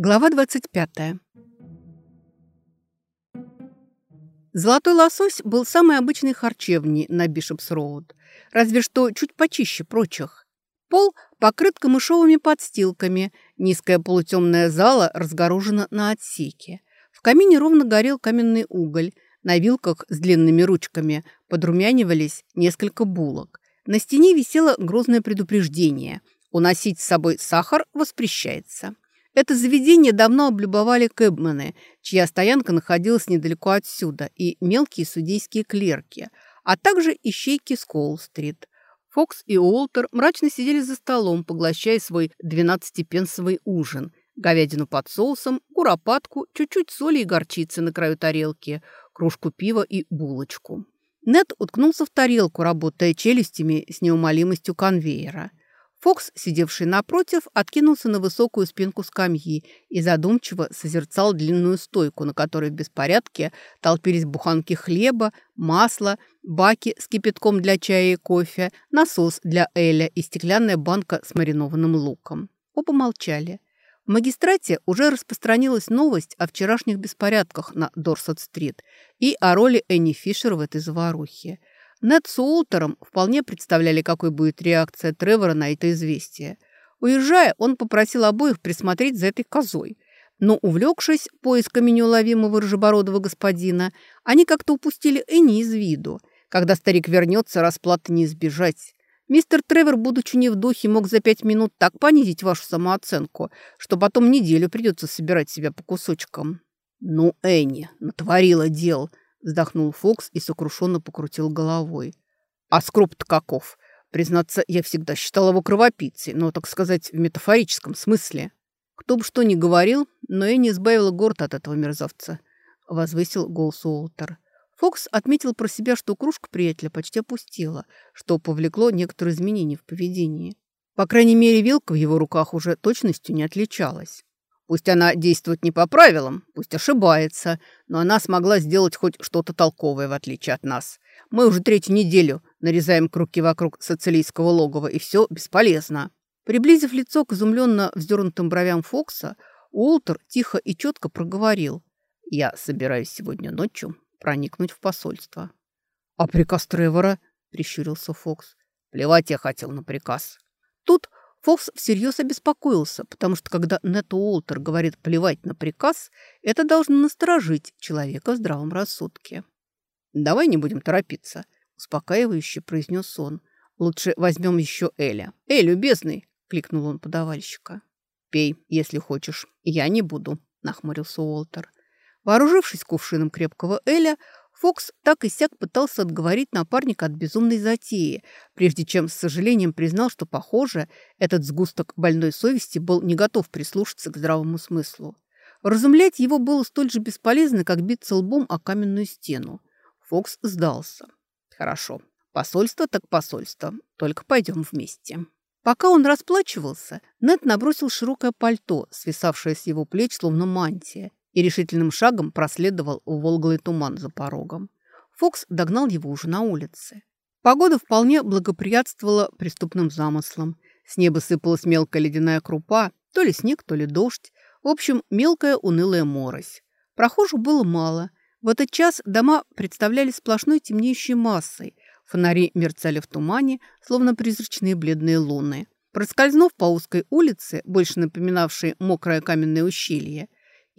Глава 25. Золотой лосось был самой обычной харчевней на Бишопс-Роуд, разве что чуть почище прочих. Пол покрыт камышовыми подстилками, низкая полутемная зала разгорожена на отсеке. В камине ровно горел каменный уголь, на вилках с длинными ручками подрумянивались несколько булок. На стене висело грозное предупреждение – уносить с собой сахар воспрещается – это заведение давно облюбовали кэбмены, чья стоянка находилась недалеко отсюда, и мелкие судейские клерки, а также ищейки с Колл-стрит. Фокс и Уолтер мрачно сидели за столом, поглощая свой двенадцатипенсовый ужин. Говядину под соусом, куропатку, чуть-чуть соли и горчицы на краю тарелки, кружку пива и булочку. Нед уткнулся в тарелку, работая челюстями с неумолимостью конвейера. Фокс, сидевший напротив, откинулся на высокую спинку скамьи и задумчиво созерцал длинную стойку, на которой в беспорядке толпились буханки хлеба, масла, баки с кипятком для чая и кофе, насос для Эля и стеклянная банка с маринованным луком. Оба молчали. В магистрате уже распространилась новость о вчерашних беспорядках на Дорсет-стрит и о роли Энни Фишер в этой заварухе – нед с Уолтером вполне представляли, какой будет реакция Тревора на это известие. Уезжая, он попросил обоих присмотреть за этой козой. Но, увлекшись поисками неуловимого рыжебородого господина, они как-то упустили Энни из виду. Когда старик вернется, расплаты не избежать. Мистер Тревор, будучи не в духе, мог за пять минут так понизить вашу самооценку, что потом неделю придется собирать себя по кусочкам. «Ну, Энни, натворила дел», Вздохнул Фокс и сокрушенно покрутил головой. А скроп-то каков? Признаться, я всегда считал его кровопийцей, но, так сказать, в метафорическом смысле. Кто бы что ни говорил, но я не избавила город от этого мерзавца. Возвысил голос Уолтер. Фокс отметил про себя, что кружка приятеля почти опустела, что повлекло некоторые изменения в поведении. По крайней мере, вилка в его руках уже точностью не отличалась. Пусть она действует не по правилам, пусть ошибается, но она смогла сделать хоть что-то толковое, в отличие от нас. Мы уже третью неделю нарезаем круги вокруг социалистского логова, и все бесполезно». Приблизив лицо к изумленно вздернутым бровям Фокса, Уолтер тихо и четко проговорил. «Я собираюсь сегодня ночью проникнуть в посольство». «А приказ Тревора?» – прищурился Фокс. «Плевать я хотел на приказ». Тут Фокс всерьез обеспокоился, потому что когда Нет Уолтер говорит «плевать на приказ», это должно насторожить человека в здравом рассудке. «Давай не будем торопиться», – успокаивающе произнес он. «Лучше возьмем еще Эля». «Эй, любезный!» – кликнул он подавальщика. «Пей, если хочешь. Я не буду», – нахмурился Уолтер. Вооружившись кувшином крепкого Эля, Фокс так и сяк пытался отговорить напарника от безумной затеи, прежде чем с сожалением признал, что, похоже, этот сгусток больной совести был не готов прислушаться к здравому смыслу. Разумлять его было столь же бесполезно, как биться лбом о каменную стену. Фокс сдался. «Хорошо. Посольство так посольство. Только пойдем вместе». Пока он расплачивался, Нед набросил широкое пальто, свисавшее с его плеч, словно мантия, и решительным шагом проследовал в волглый туман за порогом. Фокс догнал его уже на улице. Погода вполне благоприятствовала преступным замыслам. С неба сыпалась мелкая ледяная крупа, то ли снег, то ли дождь. В общем, мелкая унылая морось. Прохожих было мало. В этот час дома представляли сплошной темнеющей массой. Фонари мерцали в тумане, словно призрачные бледные луны. Проскользнув по узкой улице, больше напоминавшей мокрое каменное ущелье,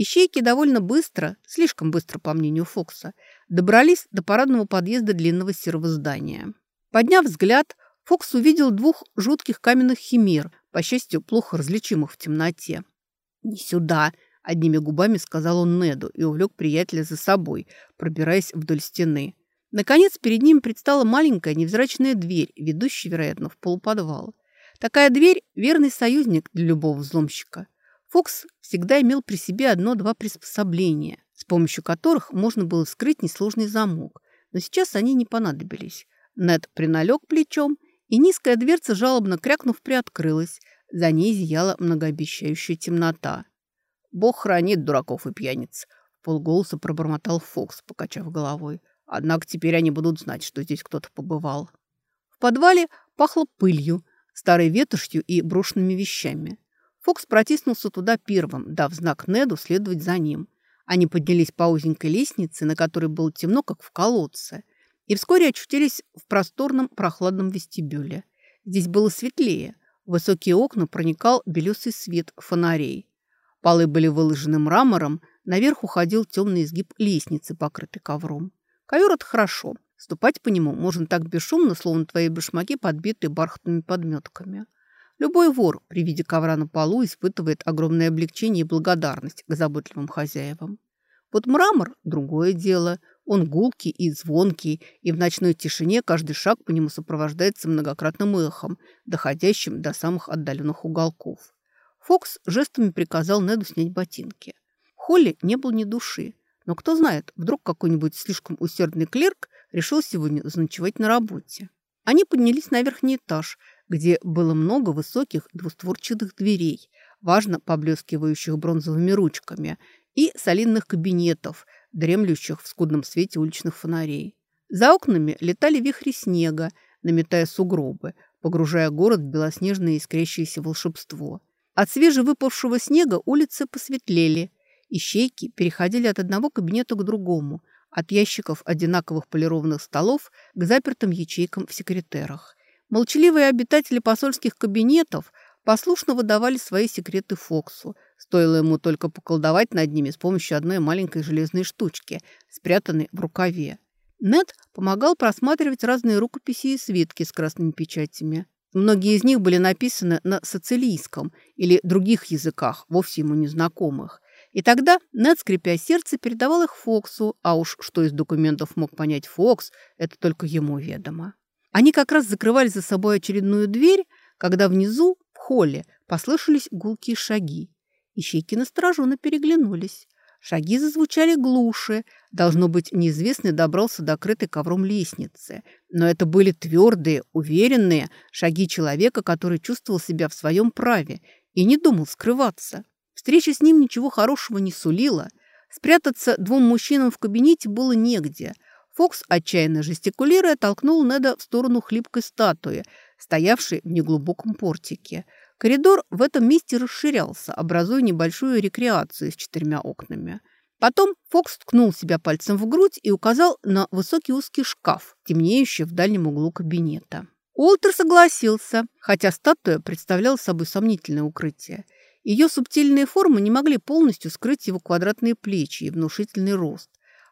Ищейки довольно быстро, слишком быстро, по мнению Фокса, добрались до парадного подъезда длинного серого здания. Подняв взгляд, Фокс увидел двух жутких каменных химер, по счастью, плохо различимых в темноте. «Не сюда!» – одними губами сказал он Неду и увлек приятеля за собой, пробираясь вдоль стены. Наконец, перед ним предстала маленькая невзрачная дверь, ведущая, вероятно, в полуподвал. Такая дверь – верный союзник для любого взломщика – Фокс всегда имел при себе одно-два приспособления, с помощью которых можно было скрыть несложный замок, но сейчас они не понадобились. Нед приналег плечом, и низкая дверца, жалобно крякнув, приоткрылась, За ней зияла многообещающая темнота. «Бог хранит дураков и пьяниц», — полголоса пробормотал Фокс, покачав головой. «Однако теперь они будут знать, что здесь кто-то побывал». В подвале пахло пылью, старой ветошью и брошенными вещами. Фокс протиснулся туда первым, дав знак Неду следовать за ним. Они поднялись по узенькой лестнице, на которой было темно, как в колодце, и вскоре очутились в просторном прохладном вестибюле. Здесь было светлее. В высокие окна проникал белесый свет фонарей. Полы были выложены мрамором, наверх уходил темный изгиб лестницы, покрытый ковром. Ковер – это хорошо. Ступать по нему можно так бесшумно, словно твои башмаки подбиты бархатными подметками. Любой вор при виде ковра на полу испытывает огромное облегчение и благодарность к заботливым хозяевам. Вот мрамор – другое дело. Он гулкий и звонкий, и в ночной тишине каждый шаг по нему сопровождается многократным эхом, доходящим до самых отдаленных уголков. Фокс жестами приказал Неду снять ботинки. В холле не было ни души. Но кто знает, вдруг какой-нибудь слишком усердный клерк решил сегодня заночевать на работе. Они поднялись на верхний этаж, где было много высоких двустворчатых дверей, важно поблескивающих бронзовыми ручками, и солидных кабинетов, дремлющих в скудном свете уличных фонарей. За окнами летали вихри снега, наметая сугробы, погружая город в белоснежное искрящееся волшебство. От свежевыпавшего снега улицы посветлели. Ищейки переходили от одного кабинета к другому, от ящиков одинаковых полированных столов к запертым ячейкам в секретерах. Молчаливые обитатели посольских кабинетов послушно выдавали свои секреты Фоксу. Стоило ему только поколдовать над ними с помощью одной маленькой железной штучки, спрятанной в рукаве. Нед помогал просматривать разные рукописи и свитки с красными печатями. Многие из них были написаны на социлийском или других языках, вовсе ему незнакомых. И тогда Нед, скрипя сердце, передавал их Фоксу, а уж что из документов мог понять Фокс, это только ему ведомо. Они как раз закрывали за собой очередную дверь, когда внизу, в холле, послышались гулкие шаги. Ищейки настороженно переглянулись. Шаги зазвучали глуше. Должно быть, неизвестный добрался до крытой ковром лестницы. Но это были твердые, уверенные шаги человека, который чувствовал себя в своем праве и не думал скрываться. Встреча с ним ничего хорошего не сулила. Спрятаться двум мужчинам в кабинете было негде – Фокс, отчаянно жестикулируя, толкнул Неда в сторону хлипкой статуи, стоявшей в неглубоком портике. Коридор в этом месте расширялся, образуя небольшую рекреацию с четырьмя окнами. Потом Фокс ткнул себя пальцем в грудь и указал на высокий узкий шкаф, темнеющий в дальнем углу кабинета. Уолтер согласился, хотя статуя представляла собой сомнительное укрытие. Ее субтильные формы не могли полностью скрыть его квадратные плечи и внушительный рост.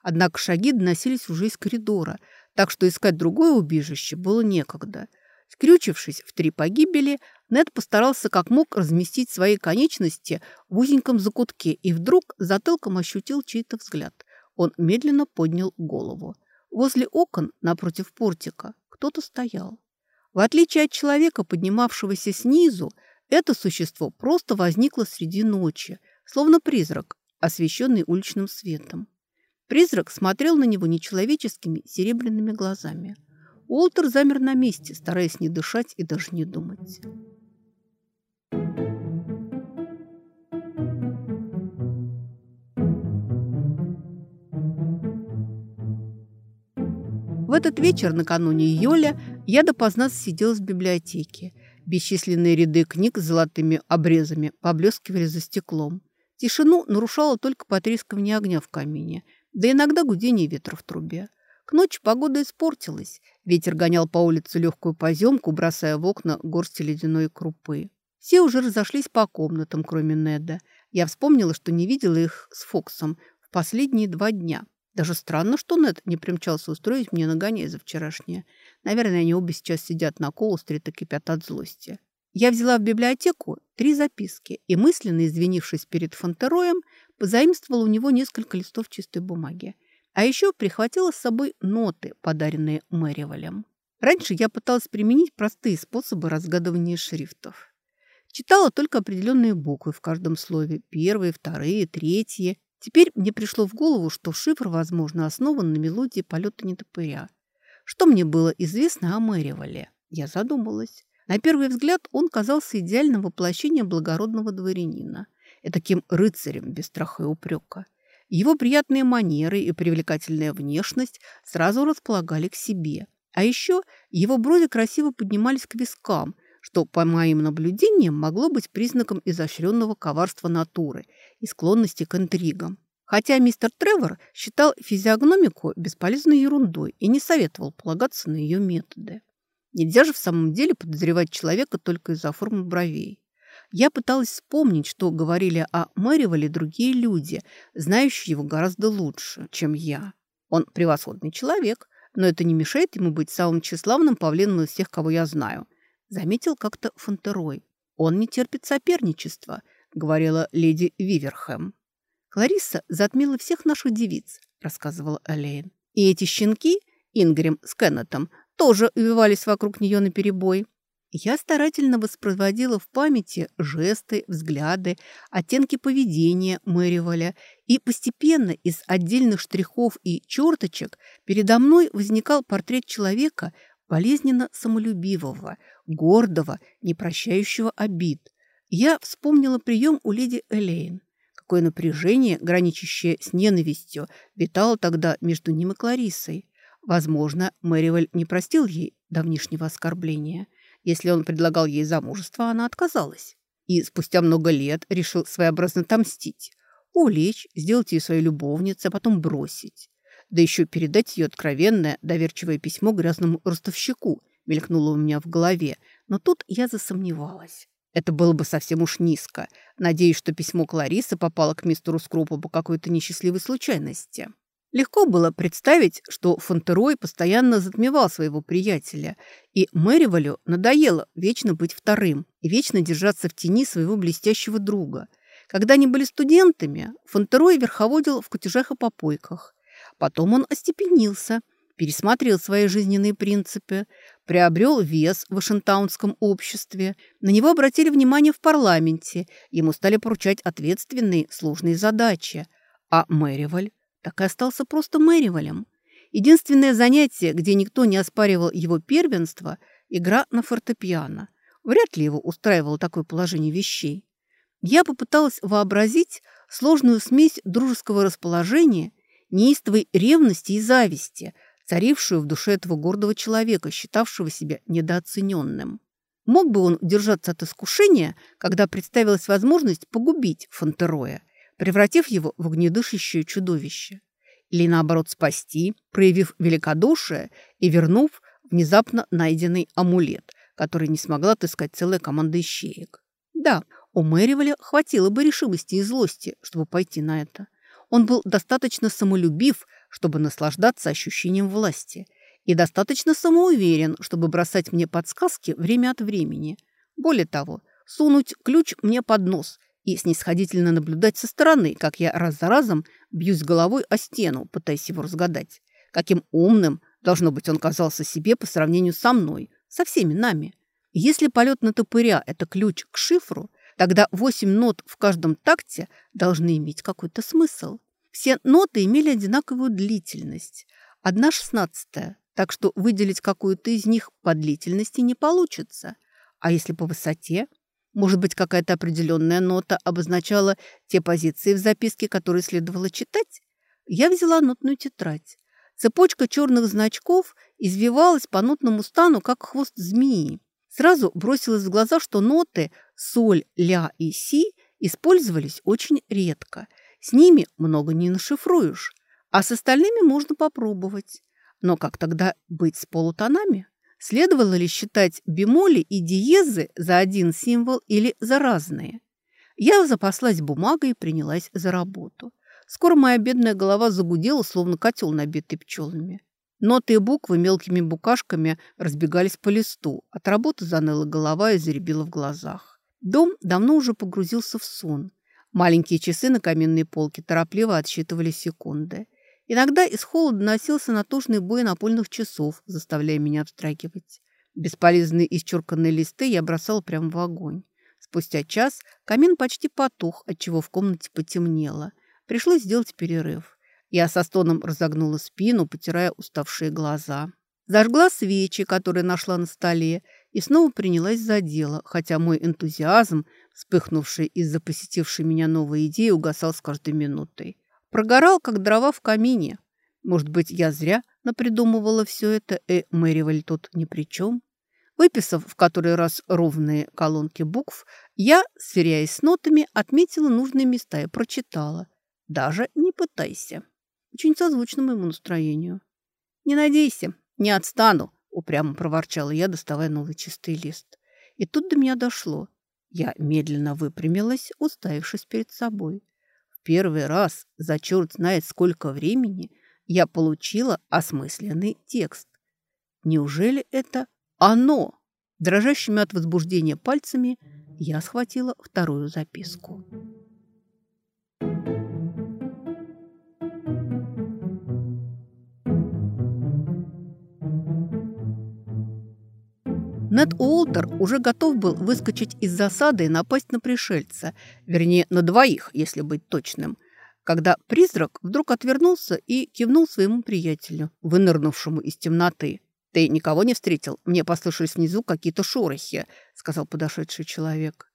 Однако шаги доносились уже из коридора, так что искать другое убежище было некогда. Скрючившись в три погибели, Нед постарался как мог разместить свои конечности в узеньком закутке и вдруг затылком ощутил чей-то взгляд. Он медленно поднял голову. Возле окон, напротив портика, кто-то стоял. В отличие от человека, поднимавшегося снизу, это существо просто возникло среди ночи, словно призрак, освещенный уличным светом. Призрак смотрел на него нечеловеческими серебряными глазами. Уолтер замер на месте, стараясь не дышать и даже не думать. В этот вечер, накануне Йоля, я допоздна сидела в библиотеке. Бесчисленные ряды книг с золотыми обрезами поблескивали за стеклом. Тишину нарушало только потрескивание огня в камине – да иногда гудение ветра в трубе. К ночи погода испортилась. Ветер гонял по улице легкую поземку, бросая в окна горсти ледяной крупы. Все уже разошлись по комнатам, кроме Неда. Я вспомнила, что не видела их с Фоксом в последние два дня. Даже странно, что Нед не примчался устроить мне нагоняй за вчерашнее. Наверное, они обе сейчас сидят на Колл-стрит и кипят от злости. Я взяла в библиотеку три записки и, мысленно извинившись перед Фонтероем, позаимствовала у него несколько листов чистой бумаги. А еще прихватила с собой ноты, подаренные Мэривалем. Раньше я пыталась применить простые способы разгадывания шрифтов. Читала только определенные буквы в каждом слове. Первые, вторые, третьи. Теперь мне пришло в голову, что шифр, возможно, основан на мелодии полета нетопыря. Что мне было известно о Мэривале? Я задумалась. На первый взгляд он казался идеальным воплощением благородного дворянина, таким рыцарем без страха и упрека. Его приятные манеры и привлекательная внешность сразу располагали к себе. А еще его брови красиво поднимались к вискам, что, по моим наблюдениям, могло быть признаком изощренного коварства натуры и склонности к интригам. Хотя мистер Тревор считал физиогномику бесполезной ерундой и не советовал полагаться на ее методы. Нельзя же в самом деле подозревать человека только из-за формы бровей. Я пыталась вспомнить, что говорили о Мэривале другие люди, знающие его гораздо лучше, чем я. Он превосходный человек, но это не мешает ему быть самым тщеславным павлином из всех, кого я знаю. Заметил как-то Фонтерой. Он не терпит соперничества, говорила леди Виверхэм. Клариса затмила всех наших девиц, рассказывала Элейн. И эти щенки, Ингрим с Кеннетом, тоже увивались вокруг нее наперебой. Я старательно воспроизводила в памяти жесты, взгляды, оттенки поведения Мэриволя, и постепенно из отдельных штрихов и черточек передо мной возникал портрет человека, болезненно самолюбивого, гордого, не прощающего обид. Я вспомнила прием у леди Элейн. Какое напряжение, граничащее с ненавистью, витало тогда между ним и Клариссой. Возможно, Мэриваль не простил ей давнишнего оскорбления. Если он предлагал ей замужество, она отказалась. И спустя много лет решил своеобразно отомстить. Увлечь, сделать ее своей любовницей, а потом бросить. Да еще передать ее откровенное, доверчивое письмо грязному ростовщику мелькнуло у меня в голове. Но тут я засомневалась. Это было бы совсем уж низко. Надеюсь, что письмо Кларисы попало к мистеру Скрупу по какой-то несчастливой случайности. Легко было представить, что Фонтерой постоянно затмевал своего приятеля, и Мэривалю надоело вечно быть вторым и вечно держаться в тени своего блестящего друга. Когда они были студентами, Фонтерой верховодил в кутежах и попойках. Потом он остепенился, пересмотрел свои жизненные принципы, приобрел вес в вашингтонском обществе, на него обратили внимание в парламенте, ему стали поручать ответственные сложные задачи. А Мэриваль так и остался просто Мэривалем. Единственное занятие, где никто не оспаривал его первенство – игра на фортепиано. Вряд ли его устраивало такое положение вещей. Я попыталась вообразить сложную смесь дружеского расположения, неистовой ревности и зависти, царившую в душе этого гордого человека, считавшего себя недооцененным. Мог бы он удержаться от искушения, когда представилась возможность погубить Фонтероя, превратив его в огнедышащее чудовище. Или, наоборот, спасти, проявив великодушие и вернув внезапно найденный амулет, который не смогла отыскать целая команда ищеек. Да, у Мэриваля хватило бы решимости и злости, чтобы пойти на это. Он был достаточно самолюбив, чтобы наслаждаться ощущением власти, и достаточно самоуверен, чтобы бросать мне подсказки время от времени. Более того, сунуть ключ мне под нос и снисходительно наблюдать со стороны, как я раз за разом бьюсь головой о стену, пытаясь его разгадать. Каким умным, должно быть, он казался себе по сравнению со мной, со всеми нами. Если полет на топыря – это ключ к шифру, тогда восемь нот в каждом такте должны иметь какой-то смысл. Все ноты имели одинаковую длительность. Одна шестнадцатая, так что выделить какую-то из них по длительности не получится. А если по высоте? Может быть, какая-то определенная нота обозначала те позиции в записке, которые следовало читать? Я взяла нотную тетрадь. Цепочка черных значков извивалась по нотному стану, как хвост змеи. Сразу бросилось в глаза, что ноты соль, ля и си использовались очень редко. С ними много не нашифруешь, а с остальными можно попробовать. Но как тогда быть с полутонами? Следовало ли считать бемоли и диезы за один символ или за разные? Я запаслась бумагой и принялась за работу. Скоро моя бедная голова загудела, словно котел, набитый пчелами. Ноты и буквы мелкими букашками разбегались по листу. От работы заныла голова и заребила в глазах. Дом давно уже погрузился в сон. Маленькие часы на каменной полке торопливо отсчитывали секунды. Иногда из холода доносился натужный бой напольных часов, заставляя меня вздрагивать. Бесполезные исчерканные листы я бросала прямо в огонь. Спустя час камин почти потух, отчего в комнате потемнело. Пришлось сделать перерыв. Я со стоном разогнула спину, потирая уставшие глаза. Зажгла свечи, которые нашла на столе, и снова принялась за дело, хотя мой энтузиазм, вспыхнувший из-за посетившей меня новой идеи, угасал с каждой минутой. Прогорал, как дрова в камине. Может быть, я зря напридумывала все это, и Мэриваль тут ни при чем? Выписав в который раз ровные колонки букв, я, сверяясь с нотами, отметила нужные места и прочитала. Даже не пытайся. Очень созвучно моему настроению. «Не надейся, не отстану», — упрямо проворчала я, доставая новый чистый лист. И тут до меня дошло. Я медленно выпрямилась, уставившись перед собой. Первый раз за черт знает сколько времени я получила осмысленный текст. Неужели это оно! Дрожащими от возбуждения пальцами я схватила вторую записку. Нед Уолтер уже готов был выскочить из засады и напасть на пришельца, вернее, на двоих, если быть точным, когда призрак вдруг отвернулся и кивнул своему приятелю, вынырнувшему из темноты. «Ты никого не встретил? Мне послышались внизу какие-то шорохи», — сказал подошедший человек.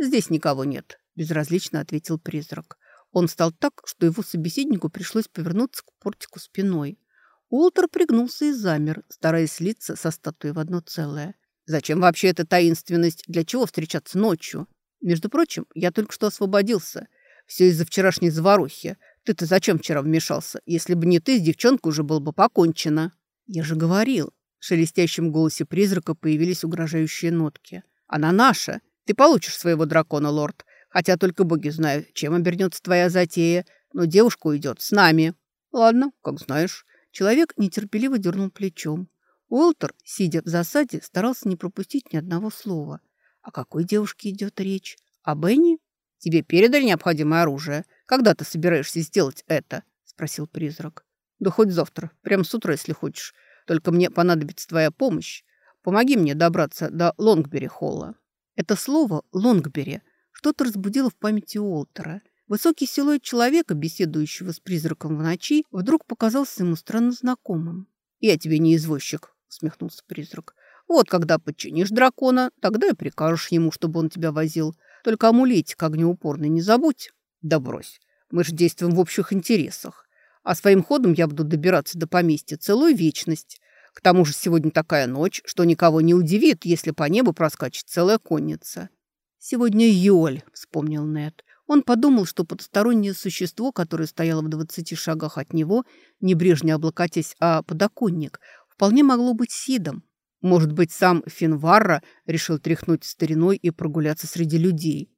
«Здесь никого нет», — безразлично ответил призрак. Он стал так, что его собеседнику пришлось повернуться к портику спиной. Уолтер пригнулся и замер, стараясь слиться со статуей в одно целое. «Зачем вообще эта таинственность? Для чего встречаться ночью? Между прочим, я только что освободился. Все из-за вчерашней заварухи. Ты-то зачем вчера вмешался? Если бы не ты, с девчонкой уже было бы покончено». «Я же говорил, в шелестящем голосе призрака появились угрожающие нотки. «Она наша! Ты получишь своего дракона, лорд. Хотя только боги знают, чем обернется твоя затея. Но девушка уйдет с нами». «Ладно, как знаешь». Человек нетерпеливо дернул плечом. Уолтер, сидя в засаде, старался не пропустить ни одного слова. О какой девушке идет речь? О Бенни? Тебе передали необходимое оружие. Когда ты собираешься сделать это? Спросил призрак. Да хоть завтра, прямо с утра, если хочешь. Только мне понадобится твоя помощь. Помоги мне добраться до Лонгбери-холла». Это слово «Лонгбери» что-то разбудило в памяти Уолтера. Высокий силуэт человека, беседующего с призраком в ночи, вдруг показался ему странно знакомым. «Я тебе не извозчик», — усмехнулся призрак. «Вот когда подчинишь дракона, тогда и прикажешь ему, чтобы он тебя возил. Только амулетик огнеупорный не забудь». «Да брось, мы же действуем в общих интересах. А своим ходом я буду добираться до поместья целую вечность. К тому же сегодня такая ночь, что никого не удивит, если по небу проскачет целая конница. «Сегодня Йоль», — вспомнил Нед. Он подумал, что потустороннее существо, которое стояло в двадцати шагах от него, небрежно облокотясь о подоконник, вполне могло быть Сидом. Может быть, сам Финварра решил тряхнуть стариной и прогуляться среди людей.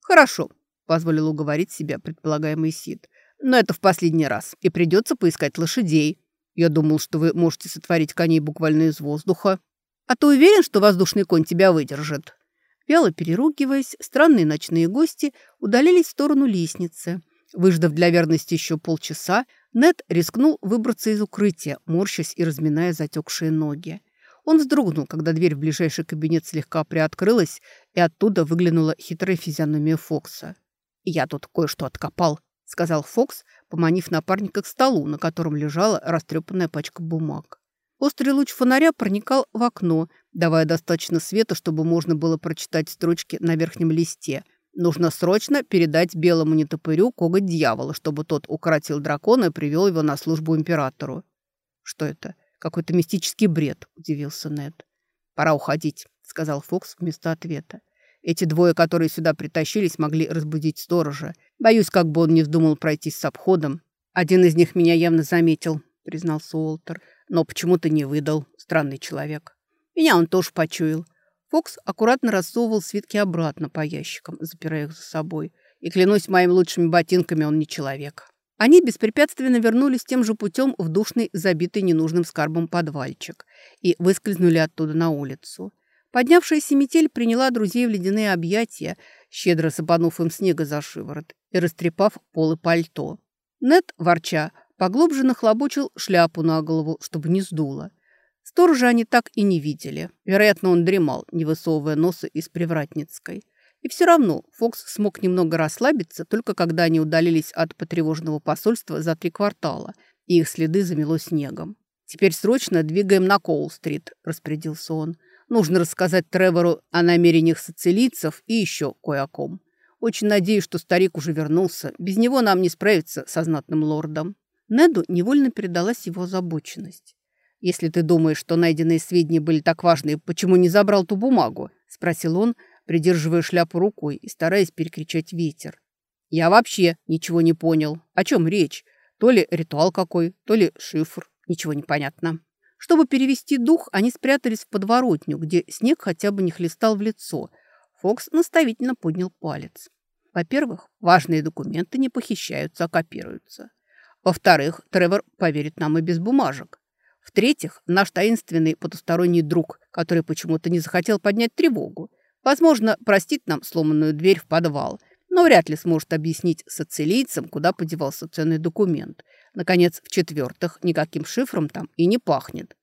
«Хорошо», — позволил уговорить себя предполагаемый Сид. Но это в последний раз. И придется поискать лошадей. Я думал, что вы можете сотворить коней буквально из воздуха. А ты уверен, что воздушный конь тебя выдержит?» Вяло переругиваясь, странные ночные гости удалились в сторону лестницы. Выждав для верности еще полчаса, Нед рискнул выбраться из укрытия, морщась и разминая затекшие ноги. Он вздрогнул, когда дверь в ближайший кабинет слегка приоткрылась, и оттуда выглянула хитрая физиономия Фокса. «Я тут кое-что откопал», сказал Фокс, поманив напарника к столу, на котором лежала растрепанная пачка бумаг. Острый луч фонаря проникал в окно, давая достаточно света, чтобы можно было прочитать строчки на верхнем листе. Нужно срочно передать белому нетопырю коготь дьявола, чтобы тот укоротил дракона и привел его на службу императору. «Что это? Какой-то мистический бред», – удивился Нед. «Пора уходить», – сказал Фокс вместо ответа. Эти двое, которые сюда притащились, могли разбудить сторожа. Боюсь, как бы он не вздумал пройтись с обходом. Один из них меня явно заметил, признался Уолтер, но почему-то не выдал. Странный человек. Меня он тоже почуял. Фокс аккуратно рассовывал свитки обратно по ящикам, запирая их за собой. И, клянусь моими лучшими ботинками, он не человек. Они беспрепятственно вернулись тем же путем в душный, забитый ненужным скарбом подвальчик и выскользнули оттуда на улицу. Поднявшаяся метель приняла друзей в ледяные объятия, щедро сыпанув им снега за шиворот и растрепав полы пальто. Нет, ворча, поглубже нахлобучил шляпу на голову, чтобы не сдуло. Сторожа они так и не видели. Вероятно, он дремал, не высовывая носа из Привратницкой. И все равно Фокс смог немного расслабиться, только когда они удалились от потревоженного посольства за три квартала, и их следы замело снегом. «Теперь срочно двигаем на Коул-стрит», – распорядился он. Нужно рассказать Тревору о намерениях социлийцев и еще кое о ком. Очень надеюсь, что старик уже вернулся. Без него нам не справиться со знатным лордом». Неду невольно передалась его озабоченность. «Если ты думаешь, что найденные сведения были так важны, почему не забрал ту бумагу?» – спросил он, придерживая шляпу рукой и стараясь перекричать ветер. «Я вообще ничего не понял. О чем речь? То ли ритуал какой, то ли шифр. Ничего не понятно». Чтобы перевести дух, они спрятались в подворотню, где снег хотя бы не хлестал в лицо. Фокс наставительно поднял палец. Во-первых, важные документы не похищаются, а копируются. Во-вторых, Тревор поверит нам и без бумажек. В-третьих, наш таинственный потусторонний друг, который почему-то не захотел поднять тревогу, возможно, простит нам сломанную дверь в подвал, но вряд ли сможет объяснить социлийцам, куда подевался ценный документ. Наконец, в-четвертых, никаким шифром там и не пахнет.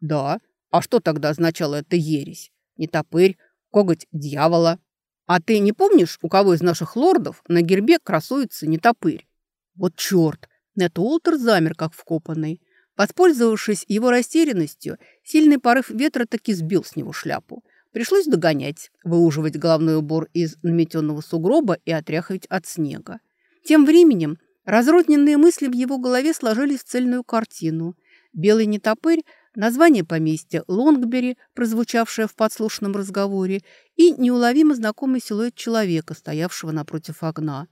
Да, а что тогда означало эта ересь? Не топырь, коготь дьявола. А ты не помнишь, у кого из наших лордов на гербе красуется не топырь? Вот черт! Нет Уолтер замер, как вкопанный. Воспользовавшись его растерянностью, сильный порыв ветра таки сбил с него шляпу. Пришлось догонять, выуживать головной убор из наметенного сугроба и отряхивать от снега. Тем временем разрозненные мысли в его голове сложились в цельную картину. Белый нетопырь, название поместья Лонгбери, прозвучавшее в подслушанном разговоре, и неуловимо знакомый силуэт человека, стоявшего напротив окна.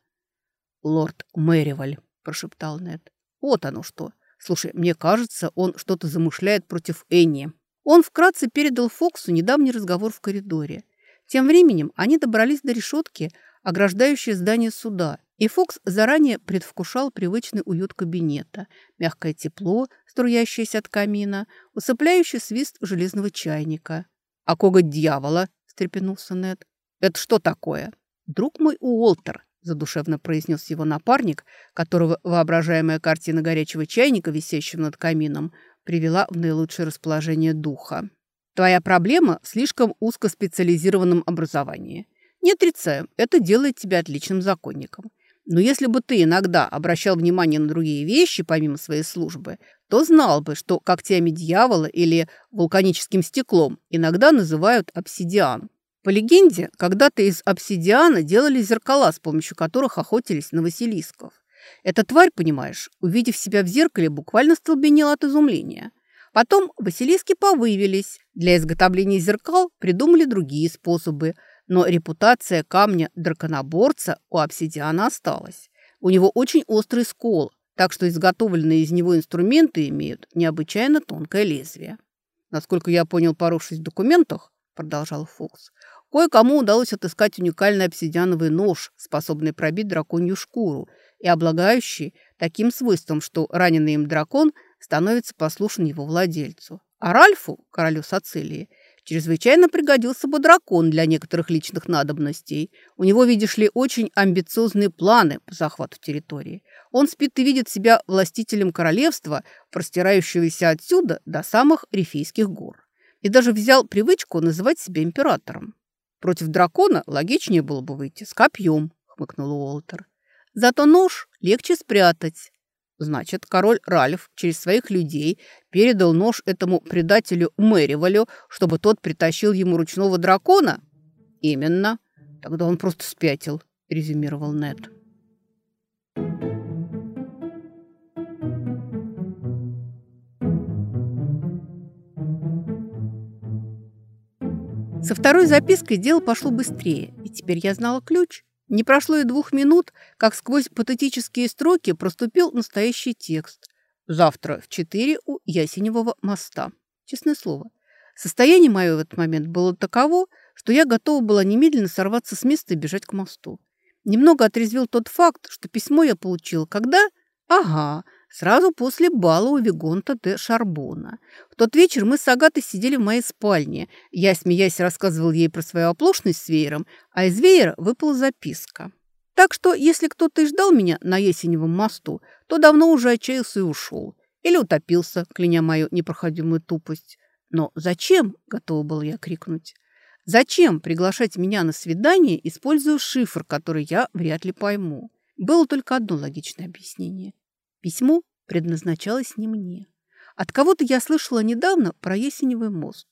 «Лорд Мэриваль», – прошептал Нед. «Вот оно что. Слушай, мне кажется, он что-то замышляет против Энни». Он вкратце передал Фоксу недавний разговор в коридоре. Тем временем они добрались до решетки, ограждающей здание суда, и Фокс заранее предвкушал привычный уют кабинета, мягкое тепло, струящееся от камина, усыпляющий свист железного чайника. «А коготь дьявола?» – встрепенулся Нед. «Это что такое?» «Друг мой Уолтер», – задушевно произнес его напарник, которого воображаемая картина горячего чайника, висящего над камином, привела в наилучшее расположение духа. Твоя проблема в слишком узкоспециализированном образовании. Не отрицаю, это делает тебя отличным законником. Но если бы ты иногда обращал внимание на другие вещи, помимо своей службы, то знал бы, что когтями дьявола или вулканическим стеклом иногда называют обсидиан. По легенде, когда-то из обсидиана делали зеркала, с помощью которых охотились на василисков. Эта тварь, понимаешь, увидев себя в зеркале, буквально столбенела от изумления. Потом Василиски повывелись. Для изготовления зеркал придумали другие способы, но репутация камня драконоборца у обсидиана осталась. У него очень острый скол, так что изготовленные из него инструменты имеют необычайно тонкое лезвие. Насколько я понял, порывшись в документах, продолжал Фокс, кое-кому удалось отыскать уникальный обсидиановый нож, способный пробить драконью шкуру и облагающий таким свойством, что раненый им дракон становится послушен его владельцу. А Ральфу, королю Сацилии, чрезвычайно пригодился бы дракон для некоторых личных надобностей. У него, видишь ли, очень амбициозные планы по захвату территории. Он спит и видит себя властителем королевства, простирающегося отсюда до самых Рифийских гор. И даже взял привычку называть себя императором. Против дракона логичнее было бы выйти с копьем, хмыкнул Уолтер. Зато нож легче спрятать. Значит, король Ральф через своих людей передал нож этому предателю Мэривалю, чтобы тот притащил ему ручного дракона? Именно. Тогда он просто спятил, резюмировал Нед. Со второй запиской дело пошло быстрее, и теперь я знала ключ. Не прошло и двух минут, как сквозь патетические строки проступил настоящий текст. «Завтра в четыре у Ясеневого моста». Честное слово, состояние мое в этот момент было таково, что я готова была немедленно сорваться с места и бежать к мосту. Немного отрезвил тот факт, что письмо я получила когда? Ага, Сразу после бала у Вигонта де Шарбона. В тот вечер мы с Агатой сидели в моей спальне. Я, смеясь, рассказывал ей про свою оплошность с веером, а из веера выпала записка. Так что, если кто-то и ждал меня на Есеневом мосту, то давно уже отчаялся и ушел. Или утопился, кляня мою непроходимую тупость. Но зачем, готова был я крикнуть, зачем приглашать меня на свидание, используя шифр, который я вряд ли пойму? Было только одно логичное объяснение. Письмо предназначалось не мне. От кого-то я слышала недавно про Есеневый мост.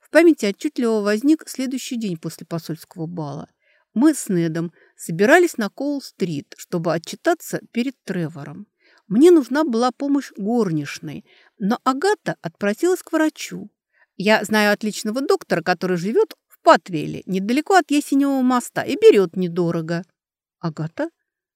В памяти отчетливо возник следующий день после посольского бала. Мы с Недом собирались на Коул-стрит, чтобы отчитаться перед Тревором. Мне нужна была помощь горничной, но Агата отпросилась к врачу. Я знаю отличного доктора, который живет в Патвейле, недалеко от Ясеневого моста, и берет недорого. Агата?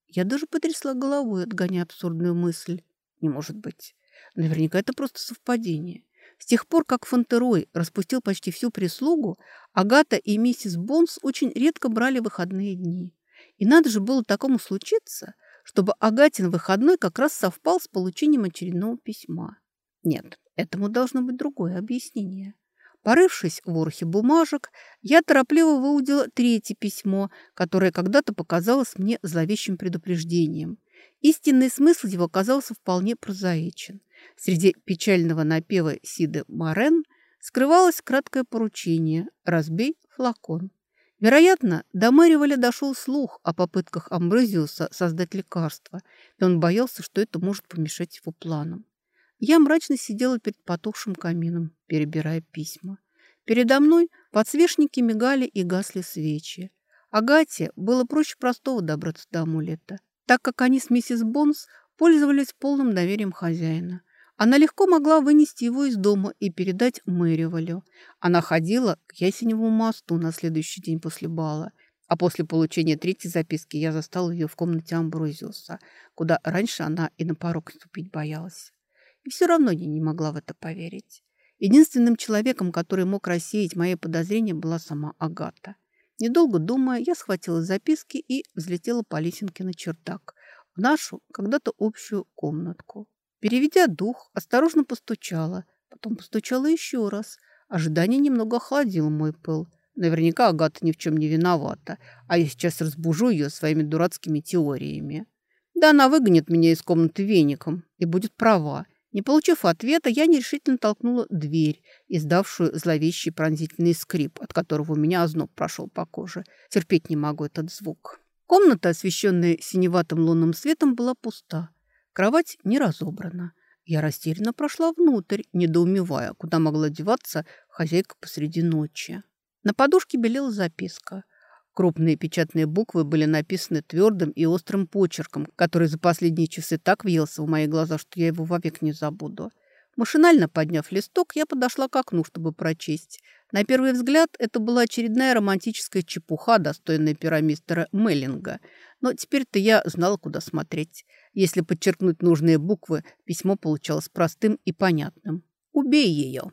Я даже потрясла головой, отгоняя абсурдную мысль. Не может быть. Наверняка это просто совпадение. С тех пор, как Фонтерой распустил почти всю прислугу, Агата и миссис Бонс очень редко брали выходные дни. И надо же было такому случиться, чтобы Агатин выходной как раз совпал с получением очередного письма. Нет, этому должно быть другое объяснение. Порывшись в ворохе бумажек, я торопливо выудила третье письмо, которое когда-то показалось мне зловещим предупреждением. Истинный смысл его оказался вполне прозаичен. Среди печального напева Сиды Морен скрывалось краткое поручение «Разбей флакон». Вероятно, до Мэриваля дошел слух о попытках Амброзиуса создать лекарство, и он боялся, что это может помешать его планам. Я мрачно сидела перед потухшим камином, перебирая письма. Передо мной подсвечники мигали и гасли свечи. Агате было проще простого добраться до амулета, так как они с миссис Бонс пользовались полным доверием хозяина. Она легко могла вынести его из дома и передать Мэривалю. Она ходила к Ясеневому мосту на следующий день после бала, а после получения третьей записки я застал ее в комнате Амброзиуса, куда раньше она и на порог ступить боялась. И все равно я не могла в это поверить. Единственным человеком, который мог рассеять мои подозрения, была сама Агата. Недолго думая, я схватила записки и взлетела по лесенке на чердак, в нашу когда-то общую комнатку. Переведя дух, осторожно постучала. Потом постучала еще раз. Ожидание немного охладило мой пыл. Наверняка Агата ни в чем не виновата, а я сейчас разбужу ее своими дурацкими теориями. Да она выгонит меня из комнаты веником и будет права. Не получив ответа, я нерешительно толкнула дверь, издавшую зловещий пронзительный скрип, от которого у меня озноб прошел по коже. Терпеть не могу этот звук. Комната, освещенная синеватым лунным светом, была пуста. Кровать не разобрана. Я растерянно прошла внутрь, недоумевая, куда могла деваться хозяйка посреди ночи. На подушке белела записка. Крупные печатные буквы были написаны твердым и острым почерком, который за последние часы так въелся в мои глаза, что я его вовек не забуду. Машинально подняв листок, я подошла к окну, чтобы прочесть. На первый взгляд, это была очередная романтическая чепуха, достойная пера мистера Меллинга. Но теперь-то я знала, куда смотреть. Если подчеркнуть нужные буквы, письмо получалось простым и понятным. «Убей ее!»